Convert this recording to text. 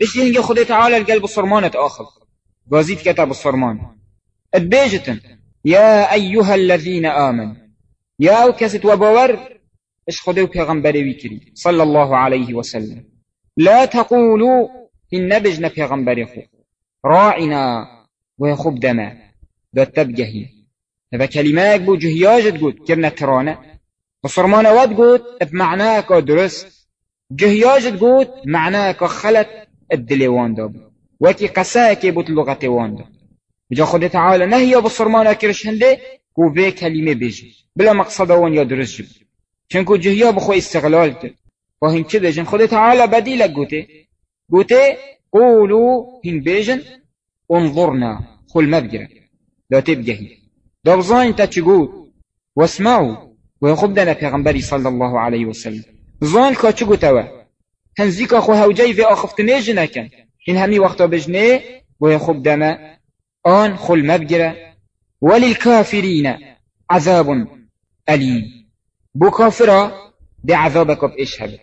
بشتي هنگي خدي تعالى القلب الصرمانة آخر غازيت كتاب الصرمان. اتبيجتن يا أيها الذين آمنوا. يا أو كست وبور إش خدو پیغمبر ويكري صلى الله عليه وسلم. لا تقولوا إن نبجنا پیغمبر خو. راعنا ويخوب دما دا تبجهي هذا كلمات بو جهياجت قد. كرنا ترانه بصرمان ود قد. بمعناك درست. جهياجت قد. معناك خلت. الدليوان داب وكي قساك بوت لغة وان داب بجا تعالى نهي بصرمان كرش هنده قو في كلمة بيجي. بلا مقصد وان يا درست جب چونکو جهيا بخو استغلال کرد و هین چه بيجن خود تعالى بديلك قوته قوته قولوا هين بيجن انظرنا. خل مبجرة لا تبجهي دابزاين تتشقود واسمعوا ويخب دنا پیغمبري صلى الله عليه وسلم. زان چگو توا هنزيك خو هوجي في آخفت نيجنا كان هن همي وقتا بجنه ويخب دنا آن خل مبجرة وللكافرين عذاب أليم. بو كافرة دي عذابك بإيش هبه